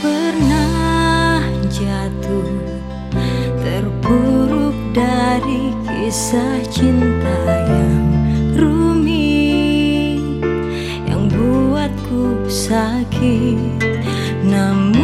pernah jatuh Terpuruk dari kisah cinta yang rumit Yang buatku sakit. Namun